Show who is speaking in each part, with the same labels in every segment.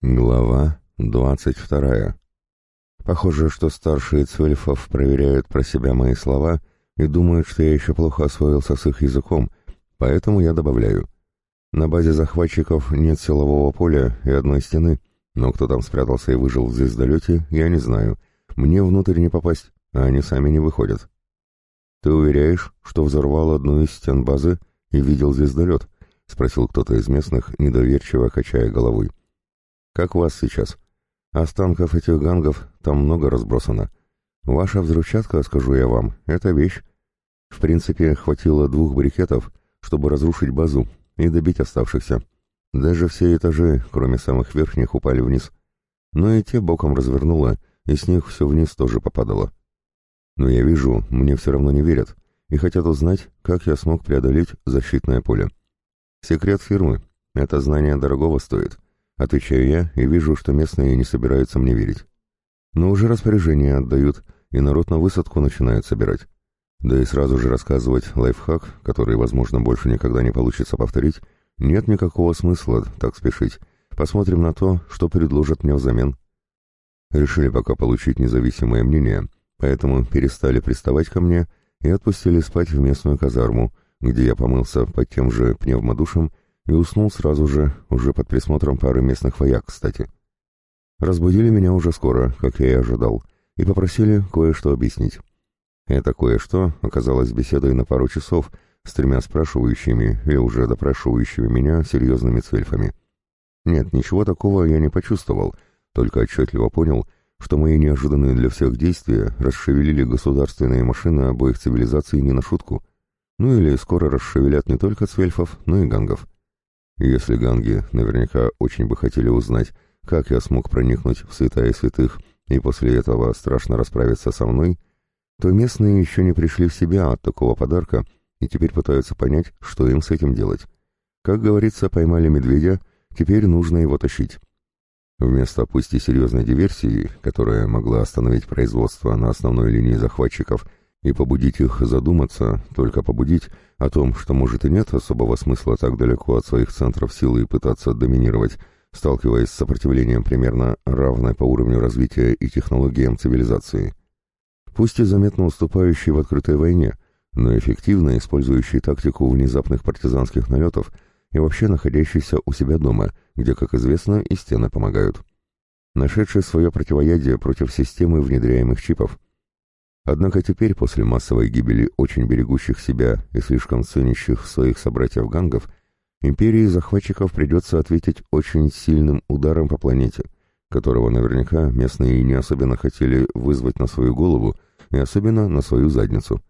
Speaker 1: Глава двадцать вторая. Похоже, что старшие цвельфов проверяют про себя мои слова и думают, что я еще плохо освоился с их языком, поэтому я добавляю. На базе захватчиков нет силового поля и одной стены, но кто там спрятался и выжил в звездолете, я не знаю. Мне внутрь не попасть, а они сами не выходят. Ты уверяешь, что взорвал одну из стен базы и видел звездолет? — спросил кто-то из местных, недоверчиво качая головой. Как у вас сейчас? Останков этих гангов там много разбросано. Ваша взрывчатка, скажу я вам, это вещь. В принципе, хватило двух брикетов, чтобы разрушить базу и добить оставшихся. Даже все этажи, кроме самых верхних, упали вниз. Но и те боком развернуло, и с них все вниз тоже попадало. Но я вижу, мне все равно не верят, и хотят узнать, как я смог преодолеть защитное поле. Секрет фирмы. Это знание дорогого стоит. Отвечаю я и вижу, что местные не собираются мне верить. Но уже распоряжение отдают, и народ на высадку начинают собирать. Да и сразу же рассказывать лайфхак, который, возможно, больше никогда не получится повторить, нет никакого смысла так спешить. Посмотрим на то, что предложат мне взамен. Решили пока получить независимое мнение, поэтому перестали приставать ко мне и отпустили спать в местную казарму, где я помылся под тем же пневмодушем и уснул сразу же, уже под присмотром пары местных вояк, кстати. Разбудили меня уже скоро, как я и ожидал, и попросили кое-что объяснить. Это кое-что оказалось беседой на пару часов с тремя спрашивающими и уже допрашивающими меня серьезными цвельфами. Нет, ничего такого я не почувствовал, только отчетливо понял, что мои неожиданные для всех действия расшевелили государственные машины обоих цивилизаций не на шутку. Ну или скоро расшевелят не только цвельфов, но и гангов. Если ганги наверняка очень бы хотели узнать, как я смог проникнуть в святая святых и после этого страшно расправиться со мной, то местные еще не пришли в себя от такого подарка и теперь пытаются понять, что им с этим делать. Как говорится, поймали медведя, теперь нужно его тащить. Вместо пусть и серьезной диверсии, которая могла остановить производство на основной линии захватчиков и побудить их задуматься, только побудить о том, что, может, и нет особого смысла так далеко от своих центров силы пытаться доминировать, сталкиваясь с сопротивлением примерно равной по уровню развития и технологиям цивилизации. Пусть и заметно уступающей в открытой войне, но эффективно использующий тактику внезапных партизанских налетов и вообще находящийся у себя дома, где, как известно, и стены помогают. Нашедший свое противоядие против системы внедряемых чипов – Однако теперь, после массовой гибели очень берегущих себя и слишком ценящих своих собратьев-гангов, империи захватчиков придется ответить очень сильным ударом по планете, которого наверняка местные не особенно хотели вызвать на свою голову и особенно на свою задницу.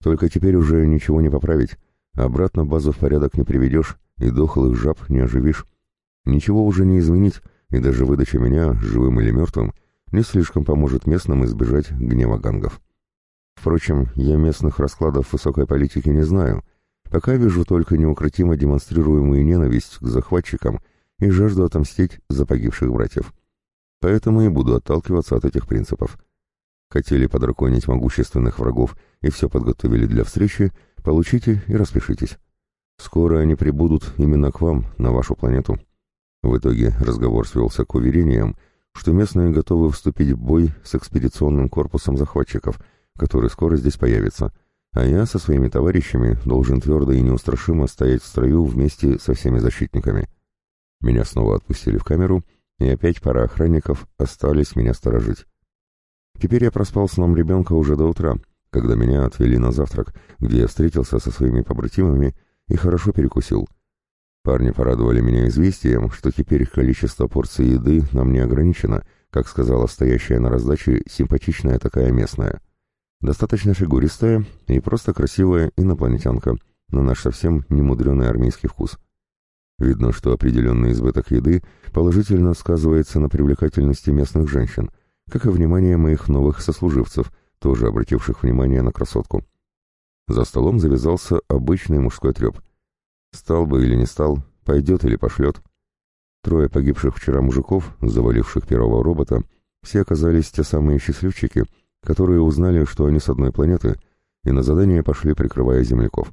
Speaker 1: Только теперь уже ничего не поправить, обратно базу в порядок не приведешь и дохлых жаб не оживишь. Ничего уже не изменить, и даже выдача меня, живым или мертвым, не слишком поможет местным избежать гнева гангов. Впрочем, я местных раскладов высокой политики не знаю, пока вижу только неукротимо демонстрируемую ненависть к захватчикам и жажду отомстить за погибших братьев. Поэтому и буду отталкиваться от этих принципов. Хотели подраконить могущественных врагов и все подготовили для встречи, получите и распишитесь. Скоро они прибудут именно к вам, на вашу планету. В итоге разговор свелся к уверениям, что местные готовы вступить в бой с экспедиционным корпусом захватчиков, который скоро здесь появится, а я со своими товарищами должен твердо и неустрашимо стоять в строю вместе со всеми защитниками. Меня снова отпустили в камеру, и опять пара охранников остались меня сторожить. Теперь я проспал сном ребенка уже до утра, когда меня отвели на завтрак, где я встретился со своими побратимами и хорошо перекусил. Парни порадовали меня известием, что теперь количество порций еды нам не ограничено, как сказала стоящая на раздаче симпатичная такая местная. Достаточно фигуристая и просто красивая инопланетянка, на наш совсем немудренный армейский вкус. Видно, что определенный избыток еды положительно сказывается на привлекательности местных женщин, как и внимание моих новых сослуживцев, тоже обративших внимание на красотку. За столом завязался обычный мужской треп. Стал бы или не стал, пойдет или пошлет. Трое погибших вчера мужиков, заваливших первого робота, все оказались те самые счастливчики, которые узнали, что они с одной планеты, и на задание пошли, прикрывая земляков.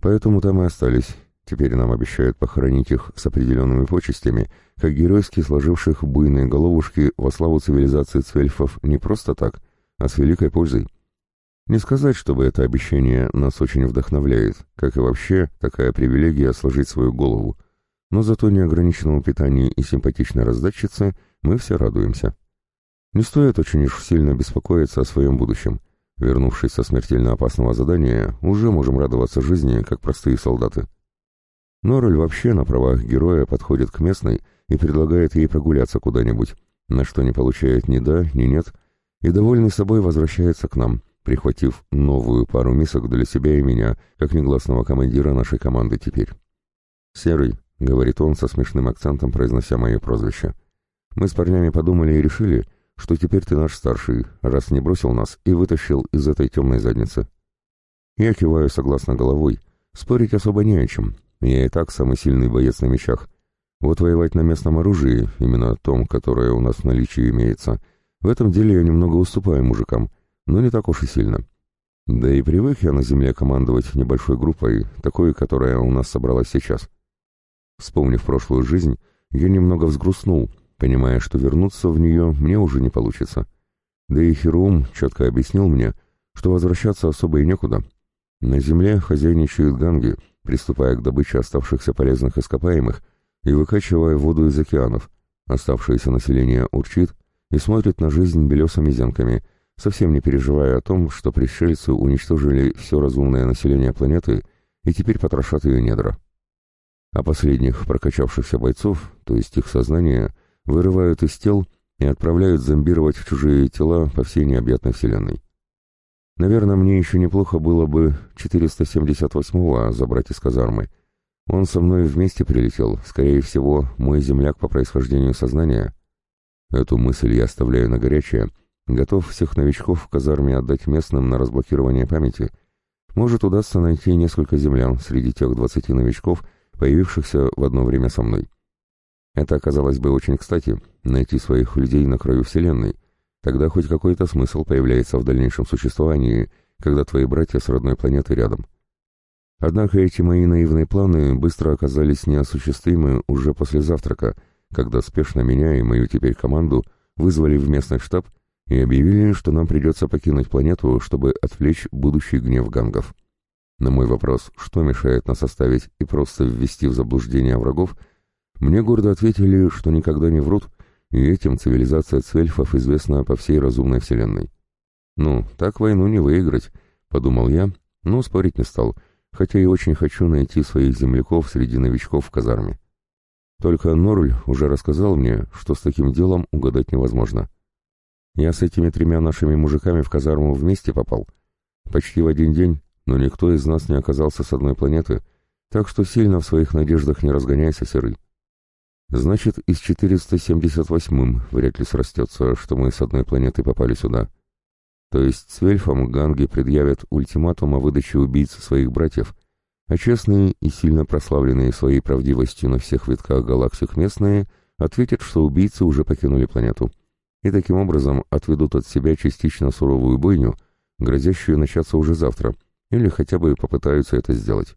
Speaker 1: Поэтому там и остались, Теперь нам обещают похоронить их с определенными почестями, как геройски сложивших буйные головушки во славу цивилизации цвельфов не просто так, а с великой пользой. Не сказать, чтобы это обещание нас очень вдохновляет, как и вообще такая привилегия сложить свою голову, но зато неограниченному питанию и симпатичной раздатчице мы все радуемся. Не стоит очень уж сильно беспокоиться о своем будущем. Вернувшись со смертельно опасного задания, уже можем радоваться жизни, как простые солдаты. Норрель вообще на правах героя подходит к местной и предлагает ей прогуляться куда-нибудь, на что не получает ни да, ни нет, и довольный собой возвращается к нам, прихватив новую пару мисок для себя и меня, как негласного командира нашей команды теперь. «Серый», — говорит он со смешным акцентом, произнося мое прозвище, — «мы с парнями подумали и решили, что теперь ты наш старший, раз не бросил нас и вытащил из этой темной задницы». Я киваю согласно головой, спорить особо не о чем, я и так самый сильный боец на мечах. Вот воевать на местном оружии, именно том, которое у нас в наличии имеется, в этом деле я немного уступаю мужикам, но не так уж и сильно. Да и привык я на земле командовать небольшой группой, такой, которая у нас собралась сейчас. Вспомнив прошлую жизнь, я немного взгрустнул, понимая, что вернуться в нее мне уже не получится. Да и Херум четко объяснил мне, что возвращаться особо и некуда. На земле хозяйничают ганги, приступая к добыче оставшихся полезных ископаемых и выкачивая воду из океанов. Оставшееся население урчит и смотрит на жизнь белесыми зенками, совсем не переживая о том, что пришельцы уничтожили все разумное население планеты и теперь потрошат ее недра. А последних прокачавшихся бойцов, то есть их сознание, вырывают из тел и отправляют зомбировать в чужие тела по всей необъятной вселенной. Наверное, мне еще неплохо было бы 478-го забрать из казармы. Он со мной вместе прилетел, скорее всего, мой земляк по происхождению сознания. Эту мысль я оставляю на горячее, готов всех новичков в казарме отдать местным на разблокирование памяти. Может, удастся найти несколько землян среди тех 20 новичков, появившихся в одно время со мной. Это оказалось бы очень кстати, найти своих людей на краю Вселенной — Тогда хоть какой-то смысл появляется в дальнейшем существовании, когда твои братья с родной планеты рядом. Однако эти мои наивные планы быстро оказались неосуществимы уже после завтрака, когда спешно меня и мою теперь команду вызвали в местный штаб и объявили, что нам придется покинуть планету, чтобы отвлечь будущий гнев гангов. На мой вопрос, что мешает нас оставить и просто ввести в заблуждение врагов, мне гордо ответили, что никогда не врут и этим цивилизация цвельфов известна по всей разумной вселенной. «Ну, так войну не выиграть», — подумал я, но спорить не стал, хотя и очень хочу найти своих земляков среди новичков в казарме. Только Норль уже рассказал мне, что с таким делом угадать невозможно. Я с этими тремя нашими мужиками в казарму вместе попал. Почти в один день, но никто из нас не оказался с одной планеты, так что сильно в своих надеждах не разгоняйся, Серый. Значит, и с 478-м вряд ли срастется, что мы с одной планеты попали сюда. То есть с Вельфом ганги предъявят ультиматум о выдаче убийц своих братьев, а честные и сильно прославленные своей правдивостью на всех витках галактик местные ответят, что убийцы уже покинули планету, и таким образом отведут от себя частично суровую бойню, грозящую начаться уже завтра, или хотя бы попытаются это сделать.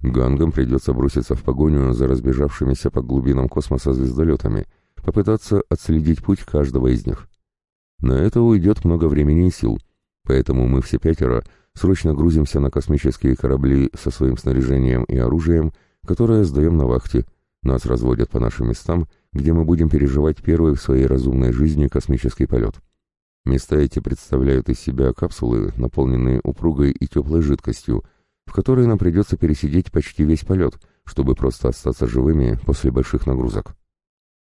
Speaker 1: Гангам придется броситься в погоню за разбежавшимися по глубинам космоса звездолетами, попытаться отследить путь каждого из них. На это уйдет много времени и сил, поэтому мы все пятеро срочно грузимся на космические корабли со своим снаряжением и оружием, которое сдаем на вахте. Нас разводят по нашим местам, где мы будем переживать первый в своей разумной жизни космический полет. Места эти представляют из себя капсулы, наполненные упругой и теплой жидкостью, в которой нам придется пересидеть почти весь полет, чтобы просто остаться живыми после больших нагрузок.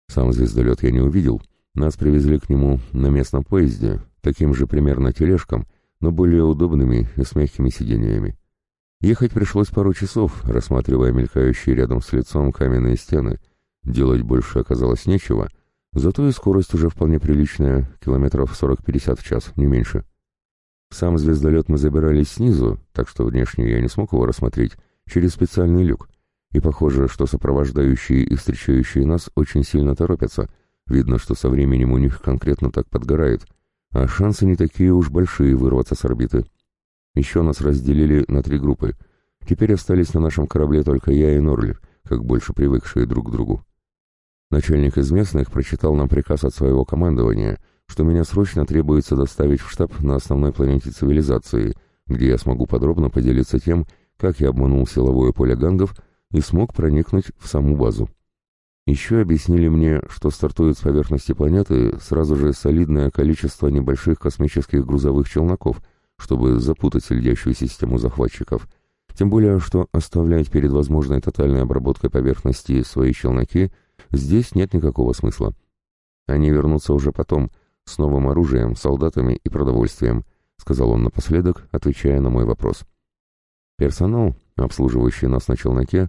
Speaker 1: Сам звездолет я не увидел, нас привезли к нему на местном поезде, таким же примерно тележком, но более удобными и с мягкими сидениями. Ехать пришлось пару часов, рассматривая мелькающие рядом с лицом каменные стены. Делать больше оказалось нечего, зато и скорость уже вполне приличная, километров 40-50 в час, не меньше. Сам звездолет мы забирались снизу, так что внешне я не смог его рассмотреть, через специальный люк. И похоже, что сопровождающие и встречающие нас очень сильно торопятся. Видно, что со временем у них конкретно так подгорает, а шансы не такие уж большие вырваться с орбиты. Еще нас разделили на три группы. Теперь остались на нашем корабле только я и Норли, как больше привыкшие друг к другу. Начальник из местных прочитал нам приказ от своего командования, что меня срочно требуется доставить в штаб на основной планете цивилизации, где я смогу подробно поделиться тем, как я обманул силовое поле гангов и смог проникнуть в саму базу. Еще объяснили мне, что стартует с поверхности планеты сразу же солидное количество небольших космических грузовых челноков, чтобы запутать следящую систему захватчиков. Тем более, что оставлять перед возможной тотальной обработкой поверхности свои челноки здесь нет никакого смысла. Они вернутся уже потом, с новым оружием, солдатами и продовольствием, сказал он напоследок, отвечая на мой вопрос. Персонал, обслуживающий нас на челноке,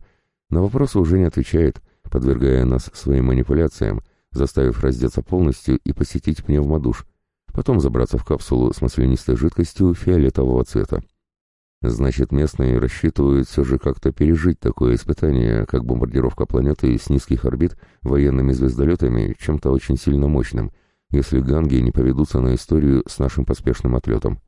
Speaker 1: на вопросы уже не отвечает, подвергая нас своим манипуляциям, заставив раздеться полностью и посетить пневмодуш, потом забраться в капсулу с маслянистой жидкостью фиолетового цвета. Значит, местные рассчитывают все же как-то пережить такое испытание, как бомбардировка планеты с низких орбит военными звездолетами чем-то очень сильно мощным, если ганги не поведутся на историю с нашим поспешным отлетом.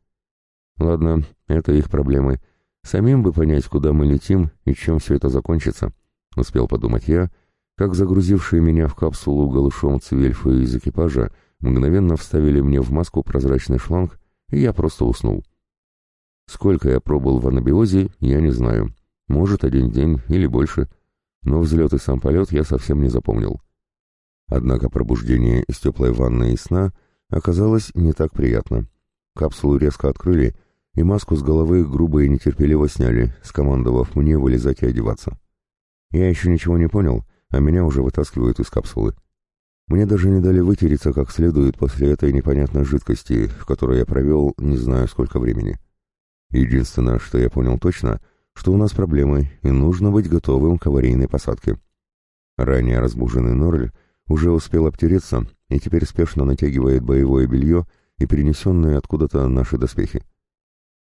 Speaker 1: Ладно, это их проблемы. Самим бы понять, куда мы летим и чем все это закончится, успел подумать я, — как загрузившие меня в капсулу голышом цвельфы из экипажа мгновенно вставили мне в маску прозрачный шланг, и я просто уснул. Сколько я пробыл в анабиозе, я не знаю. Может, один день или больше. Но взлет и сам полет я совсем не запомнил. Однако пробуждение из теплой ванны и сна оказалось не так приятно. Капсулу резко открыли, и маску с головы грубо и нетерпеливо сняли, скомандовав мне вылезать и одеваться. Я еще ничего не понял, а меня уже вытаскивают из капсулы. Мне даже не дали вытереться как следует после этой непонятной жидкости, в которой я провел не знаю сколько времени. Единственное, что я понял точно, что у нас проблемы, и нужно быть готовым к аварийной посадке. Ранее разбуженный Норль уже успел обтереться и теперь спешно натягивает боевое белье и перенесенные откуда-то наши доспехи.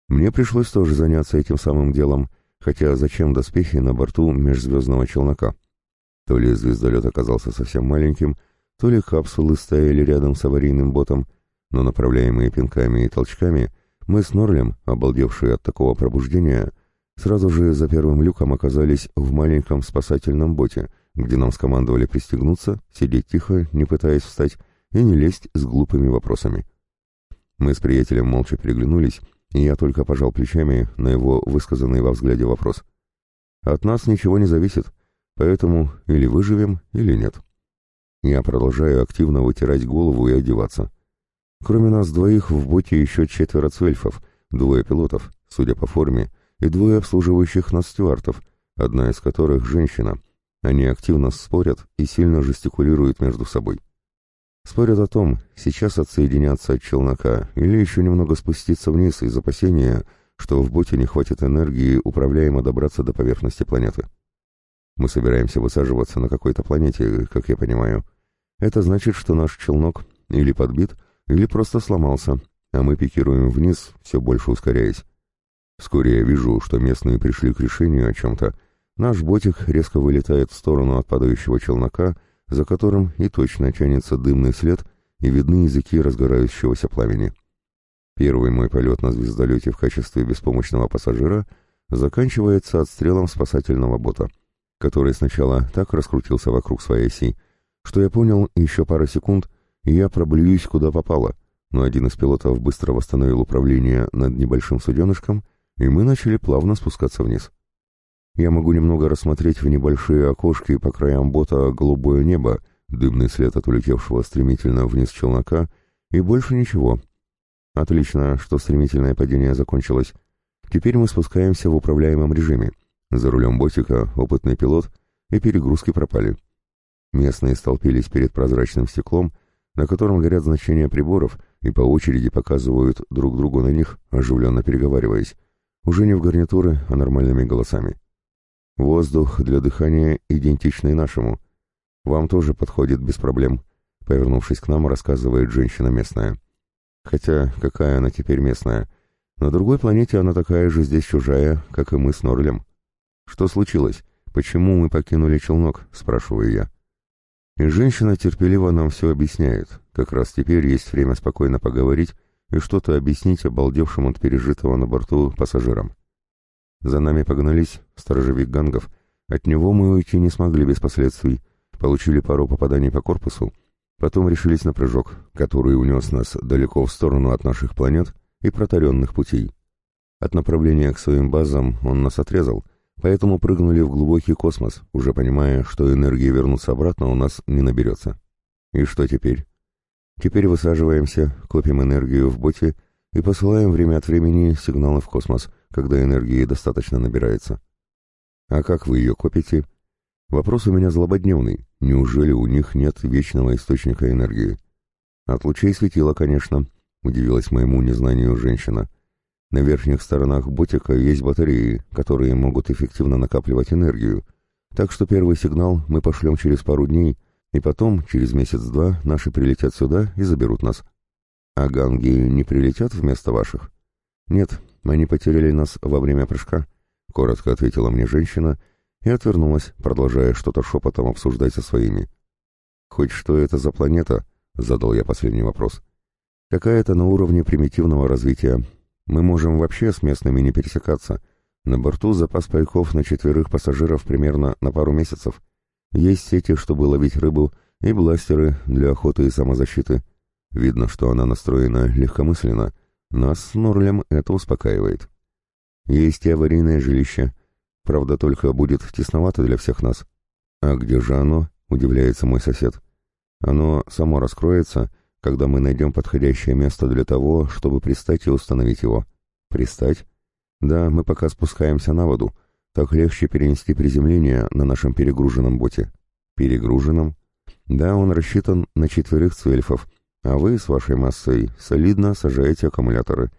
Speaker 1: Мне пришлось тоже заняться этим самым делом, хотя зачем доспехи на борту межзвездного челнока? То ли звездолет оказался совсем маленьким, то ли капсулы стояли рядом с аварийным ботом, но направляемые пинками и толчками, мы с Норлем, обалдевшие от такого пробуждения, сразу же за первым люком оказались в маленьком спасательном боте, где нам скомандовали пристегнуться, сидеть тихо, не пытаясь встать, и не лезть с глупыми вопросами. Мы с приятелем молча переглянулись, и я только пожал плечами на его высказанный во взгляде вопрос. «От нас ничего не зависит», Поэтому или выживем, или нет. Я продолжаю активно вытирать голову и одеваться. Кроме нас двоих в боте еще четверо цвельфов, двое пилотов, судя по форме, и двое обслуживающих нас стюартов, одна из которых женщина. Они активно спорят и сильно жестикулируют между собой. Спорят о том, сейчас отсоединяться от челнока или еще немного спуститься вниз из опасения, что в боте не хватит энергии управляемо добраться до поверхности планеты. Мы собираемся высаживаться на какой-то планете, как я понимаю. Это значит, что наш челнок или подбит, или просто сломался, а мы пикируем вниз, все больше ускоряясь. Вскоре я вижу, что местные пришли к решению о чем-то. Наш ботик резко вылетает в сторону от падающего челнока, за которым и точно тянется дымный след, и видны языки разгорающегося пламени. Первый мой полет на звездолете в качестве беспомощного пассажира заканчивается отстрелом спасательного бота — который сначала так раскрутился вокруг своей оси, что я понял еще пару секунд, и я проблююсь куда попало, но один из пилотов быстро восстановил управление над небольшим суденышком, и мы начали плавно спускаться вниз. Я могу немного рассмотреть в небольшие окошки по краям бота голубое небо, дымный след от улетевшего стремительно вниз челнока, и больше ничего. Отлично, что стремительное падение закончилось. Теперь мы спускаемся в управляемом режиме. За рулем ботика опытный пилот, и перегрузки пропали. Местные столпились перед прозрачным стеклом, на котором горят значения приборов, и по очереди показывают друг другу на них, оживленно переговариваясь. Уже не в гарнитуры, а нормальными голосами. Воздух для дыхания идентичный нашему. Вам тоже подходит без проблем, повернувшись к нам, рассказывает женщина местная. Хотя, какая она теперь местная? На другой планете она такая же здесь чужая, как и мы с Норлем. «Что случилось? Почему мы покинули челнок?» — спрашиваю я. И женщина терпеливо нам все объясняет. Как раз теперь есть время спокойно поговорить и что-то объяснить обалдевшим от пережитого на борту пассажирам. За нами погнались, сторожевик гангов. От него мы уйти не смогли без последствий. Получили пару попаданий по корпусу. Потом решились на прыжок, который унес нас далеко в сторону от наших планет и протаренных путей. От направления к своим базам он нас отрезал, поэтому прыгнули в глубокий космос, уже понимая, что энергии вернуться обратно у нас не наберется. И что теперь? Теперь высаживаемся, копим энергию в боте и посылаем время от времени сигналы в космос, когда энергии достаточно набирается. А как вы ее копите? Вопрос у меня злободневный. Неужели у них нет вечного источника энергии? От лучей светила, конечно, удивилась моему незнанию женщина. На верхних сторонах ботика есть батареи, которые могут эффективно накапливать энергию, так что первый сигнал мы пошлем через пару дней, и потом, через месяц-два, наши прилетят сюда и заберут нас. А ганги не прилетят вместо ваших? Нет, они потеряли нас во время прыжка, коротко ответила мне женщина и отвернулась, продолжая что-то шепотом обсуждать со своими. Хоть что это за планета? Задал я последний вопрос. Какая-то на уровне примитивного развития, мы можем вообще с местными не пересекаться. На борту запас пайков на четверых пассажиров примерно на пару месяцев. Есть сети, чтобы ловить рыбу, и бластеры для охоты и самозащиты. Видно, что она настроена легкомысленно. Нас с Норлем это успокаивает. Есть и аварийное жилище. Правда, только будет тесновато для всех нас. А где же оно? Удивляется мой сосед. Оно само раскроется, когда мы найдем подходящее место для того, чтобы пристать и установить его. Пристать? Да, мы пока спускаемся на воду. Так легче перенести приземление на нашем перегруженном боте. Перегруженном? Да, он рассчитан на четверых цвельфов, а вы с вашей массой солидно сажаете аккумуляторы.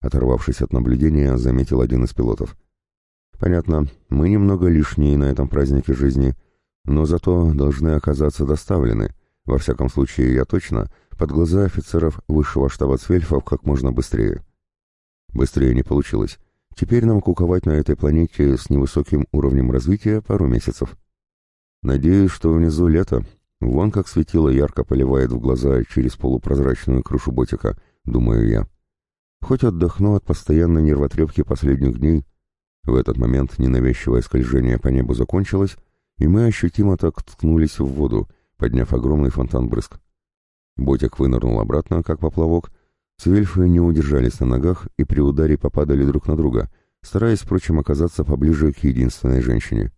Speaker 1: Оторвавшись от наблюдения, заметил один из пилотов. Понятно, мы немного лишние на этом празднике жизни, но зато должны оказаться доставлены. Во всяком случае, я точно под глаза офицеров высшего штаба Цвельфов как можно быстрее. Быстрее не получилось. Теперь нам куковать на этой планете с невысоким уровнем развития пару месяцев. Надеюсь, что внизу лето. Вон как светило ярко поливает в глаза через полупрозрачную крышу ботика, думаю я. Хоть отдохну от постоянной нервотрепки последних дней. В этот момент ненавязчивое скольжение по небу закончилось, и мы ощутимо так ткнулись в воду, подняв огромный фонтан брызг. Ботик вынырнул обратно, как поплавок. Свельфы не удержались на ногах и при ударе попадали друг на друга, стараясь, впрочем, оказаться поближе к единственной женщине.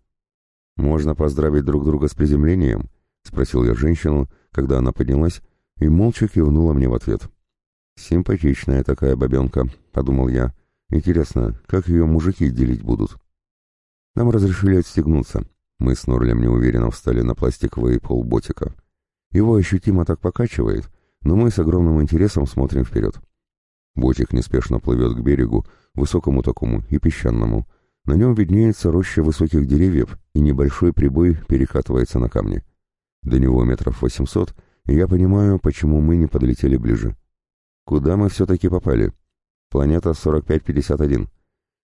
Speaker 1: «Можно поздравить друг друга с приземлением?» — спросил я женщину, когда она поднялась, и молча кивнула мне в ответ. «Симпатичная такая бабенка», — подумал я. «Интересно, как ее мужики делить будут?» Нам разрешили отстегнуться. Мы с Норлем неуверенно встали на пластиковый пол ботика. Его ощутимо так покачивает, но мы с огромным интересом смотрим вперед. Ботик неспешно плывет к берегу, высокому такому и песчаному. На нем виднеется роща высоких деревьев, и небольшой прибой перекатывается на камни. До него метров восемьсот, и я понимаю, почему мы не подлетели ближе. Куда мы все-таки попали? Планета 4551.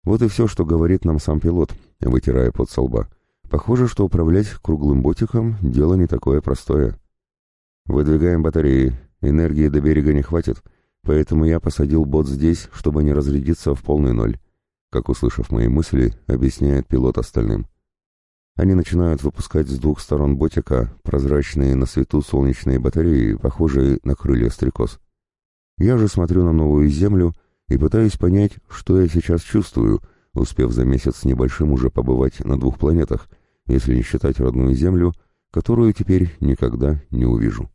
Speaker 1: Вот и все, что говорит нам сам пилот, вытирая под со лба. Похоже, что управлять круглым ботиком — дело не такое простое. «Выдвигаем батареи. Энергии до берега не хватит, поэтому я посадил бот здесь, чтобы не разрядиться в полный ноль», как, услышав мои мысли, объясняет пилот остальным. Они начинают выпускать с двух сторон ботика прозрачные на свету солнечные батареи, похожие на крылья стрекоз. Я же смотрю на новую землю и пытаюсь понять, что я сейчас чувствую, успев за месяц с небольшим уже побывать на двух планетах, если не считать родную землю, которую теперь никогда не увижу.